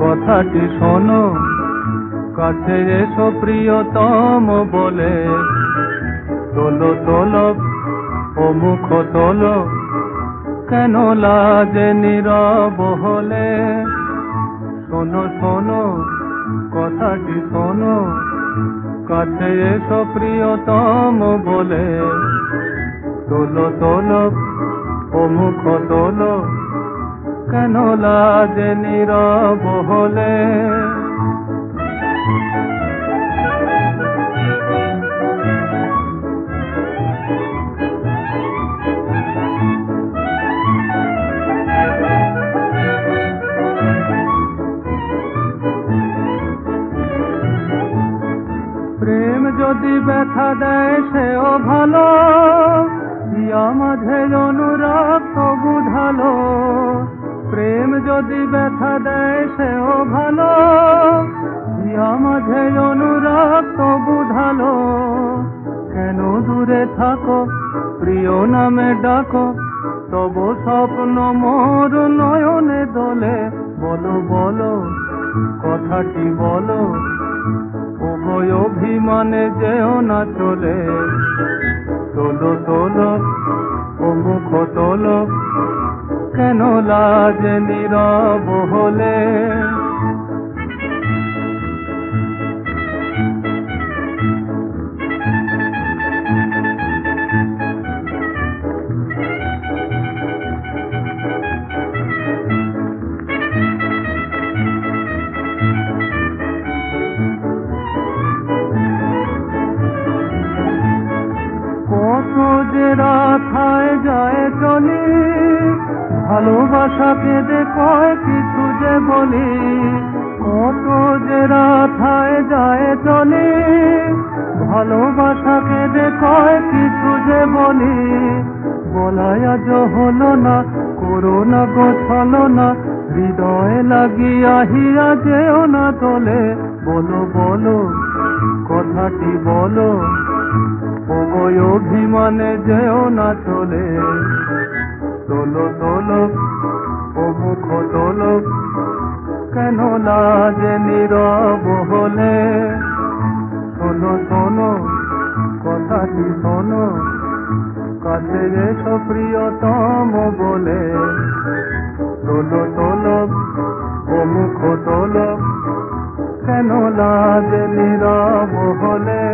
কথাটি শোনো। কাছে এসো প্রিয়তম বলে। তোলো তোলো, ও মুখ তোলো। কেন লাজে নীরব হলে? শোনো শোনো, কথাটি শোনো। কাছে এসো প্রিয়তম বলে। তোলো তোলো, ও মুখ তোলো। কেন লাজে নীরব হলে? প্রেম যদি ব্যথা দেয় সেও ভালো যদি ব্যথা দেয়, সেও ভালো। মাঝে অনুরাগ তবু ঢালো। কেন দূরে থাকো, প্রিয় নামে ডাকো। তবু স্বপ্ন মোর নয়নে দোলে। বলো বলো, কথাটি বলো। ওগোয় অভিমানে যেও না চলে। তোলো তোলো, ও মুখ তোলো। কেন লাজ নীরব হলে? রাখায় যায় চলে ভালোবাসা কেঁদে কয় কিছু যে বলি, কত যে রাখায় যায় চলে। ভালোবাসা কেঁদে কয় কিছু যে বলি বলাই আজ হলো না, করোনা গোছালো না। হৃদয় লাগিয়া হিয়া যেও না তোলে বলো বলো, কথাটি বলো। অভিমানে যেও না চলে। তোলো তোলো, ও মুখ তোলো। কেন লাজে নীরব হলে? শোনো শোনো, কথাটি শোনো। কাছে এসো প্রিয়তম বলে। তোলো তোলো, ও মুখ তোলো। কেন লাজে নীরব হলে?